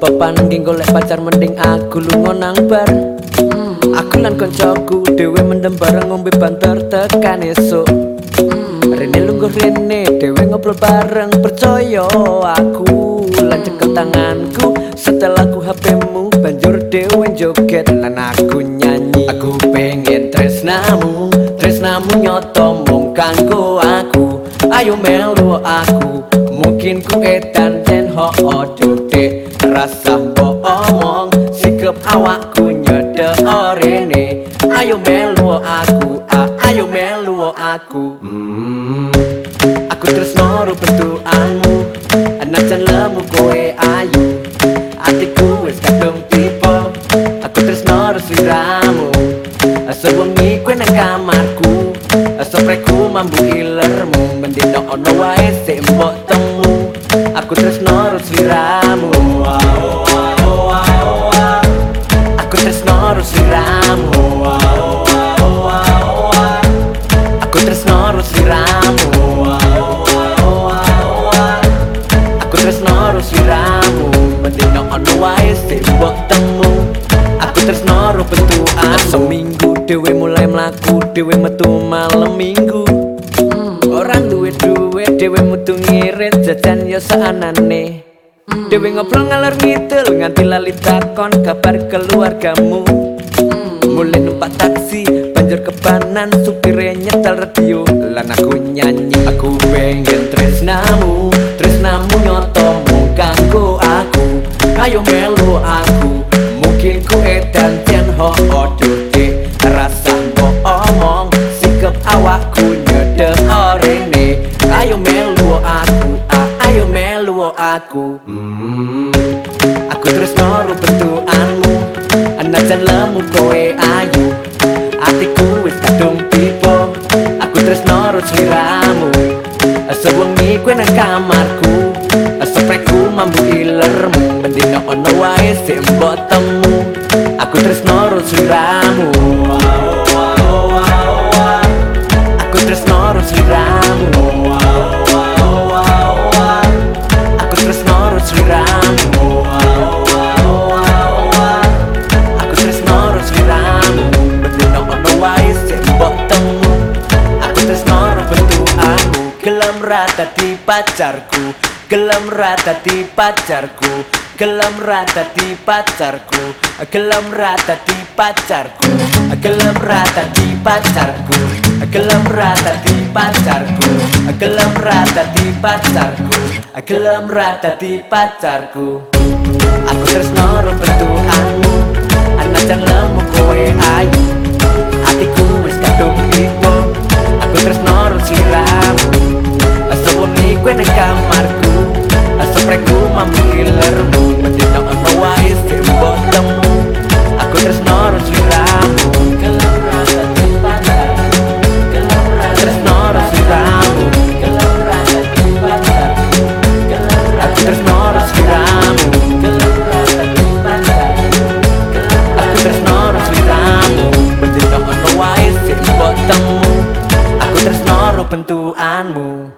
golek pacar mending aku lunga nang bar. Aku lan koncoku dhewe mendem bareng ngombe banter tekan esuk. Rene lungguh rene dhewe ngobrol bareng percaya aku. Lan cekel tanganku setelah ku HP-mu banjur dhewe joget lan aku nyanyi. Aku pengen tresnamu tresnamu nyoto mung kanggo aku. Ayo melu aku mungkin ku edan orene ayo melu aku ah, ayo melu aku. Hmm. aku terus noru bentukanmu anajan lemu kowe ayu. Atiku wis kadung tipe aku terus noru sliramu sewengi kowe nang kamarku Sopreku mambu ilermu Mendino ono wae sik mbok temu liramu Aku terus norus liramu Mendino ono wae mbok temu. Aku terus noru bentukan. Seminggu dewe mulai melaku Dewe metu malam minggu. Orang duwe duwe Dewe mutu ngirit Jajan ya seanane. Dewe ngobrol ngalor ngidul Nganti lali takon kabar keluargamu Mulai numpak taksi Banjur kebanan Supirnya nyetel radio. Lan aku nyanyi Aku pengen tresnamu Tresnamu nyotomu Kanggo aku. Ayo melu aku Mungkin ku edan jen ho oduke Rasa mbok omong Sikep awakku nyede orene. Ayo melu aku ah, Ayo melu aku. Hmm. Aku terus noru bentukanmu Anajan lemu kowe kamarku. Sepreku mambu ilermu Mendino ono wae si temu Aku terus run sliramu Aku terus run sliramu Aku terus run sliramu Aku terus run sliramu Mendino ono wae si temu Aku tresno run aku Kelam rata tiba pacarku. Gelam ratati pacarku. Gelam ratati pacarku. Gelam ratati pacarku. Gelam ratati pacarku. Gelam ratati pacarku. Gelam ratati pacarku. Gelam ratati pacarku. Aku terus noro bentukanmu. Anak dan lemu kue ayu. perbentuanmu